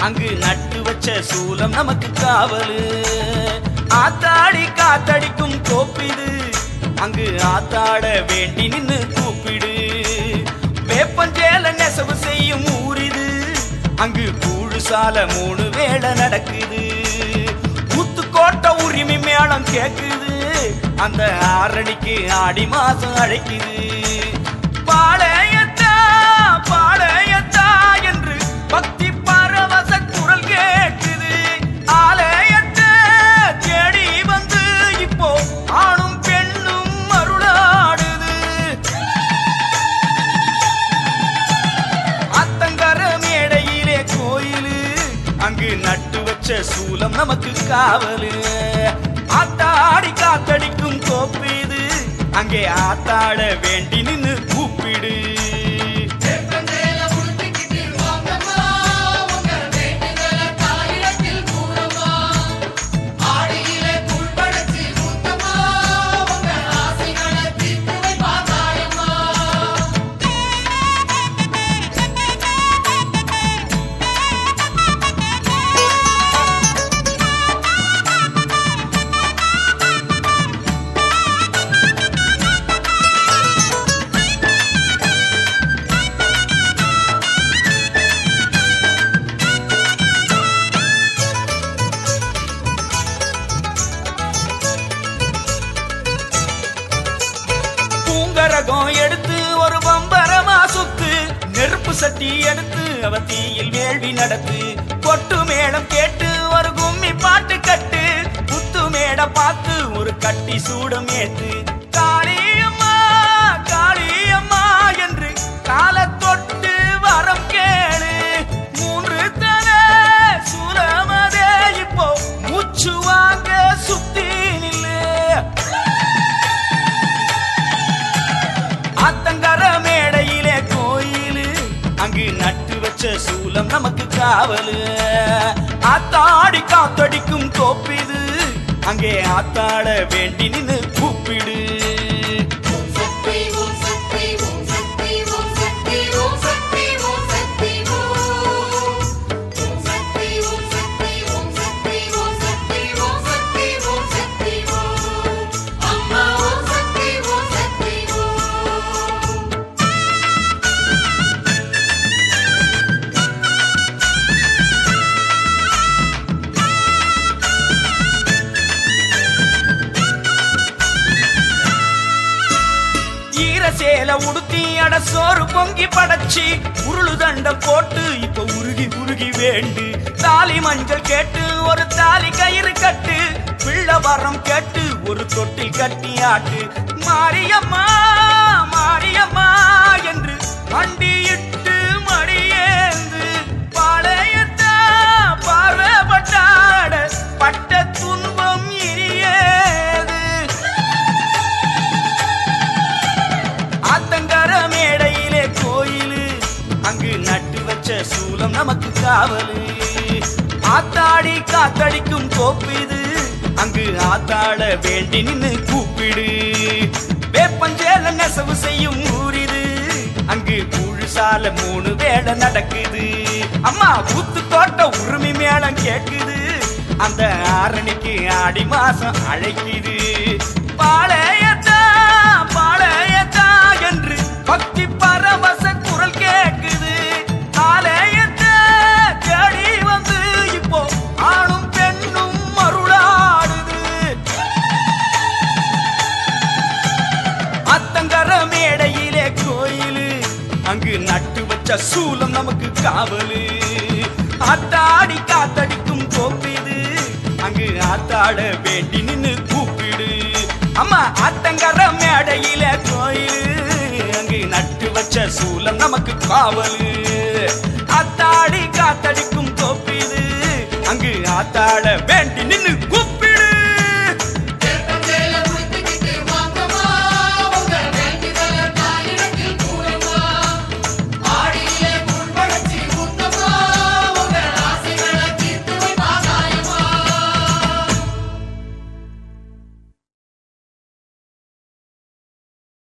அங்கு நட்டு வச்ச சூலம் நமக்கு காவலு. ஆத்தாடி காத்தடிக்கும் கோப்பிடு அங்கு ஆத்தாட வேண்டி நின்னு கூப்பிடு. வேப்பஞ்சேல நெசவு செய்யும் ஊரிது. அங்கு கூழுசால மூணு வேளை நடக்குது. முத்துக்கோட்டை உரிமை மேளம் கேக்குது. அந்த ஆரணிக்கு ஆடி மாசம் அழைக்குது. பாளையத்தா பாளையத்தா என்று பக்தி நமக்கு நட்டு வச்ச சூலம் நமக்கு காவலு. ஆத்தாடி காத்தடிக்கும் கோப்பு இது. அங்கே ஆத்தாட வேண்டி நின்னு கூப்பிடு. பூங்கரகம் எடுத்து ஒரு பம்பரமா சுத்து. நெருப்பு சட்டி எடுத்து அவ தீயில் வேள்வி நடத்து. கொட்டு மேளம் கேட்டு ஒரு கும்மி பாட்டு கட்டு. புத்து மேட பார்த்து ஒரு கட்டி சூடம் ஏத்து. வச்ச நமக்கு காவலு. ஆத்தாடி காத்தடிக்கும் கோப்பிது அங்கே ஆத்தாட வேண்டி நின்று கூப்பிடு. சேல உடுத்தி அட சோறு பொங்கி படைச்சி உருளு தண்டம் போட்டு இப்ப உருகி உருகி வேண்டு. தாலி மஞ்சள் கேட்டு ஒரு தாலி கயிறு கட்டு. பிள்ளை வரம் கேட்டு ஒரு தொட்டில் கட்டி ஆட்டு. மாரியம்மா மாரியம்மா காவலு ஆத்தாடி காத்தடிக்கும் கோப்பிது அங்கு ஆத்தாட வேண்டி நின்னு கூப்பிடு. வேப்பஞ்சேல நெசவு செய்யும் ஊரிது அங்கு புழுசால மூணு வேலை நடக்குது. அம்மா ஊத்து தோட்ட உரிமை மேளம் கேட்குது. அந்த ஆரணிக்கு ஆடி மாசம் அழைக்குது. சூலம் நமக்கு காவலு. ஆத்தாடி காத்தடிக்கும் கோப்பிது அங்கு ஆத்தாட வேண்டி நின்னு கூப்பிடு. அம்மா ஆத்தங்கர மேடையில கோயில். அங்கு நட்டு வச்ச சூலம் நமக்கு காவலு. ஆத்தாடி காத்தடிக்கும் கோப்பிது அங்கு ஆத்தாட வேண்டி நின்னு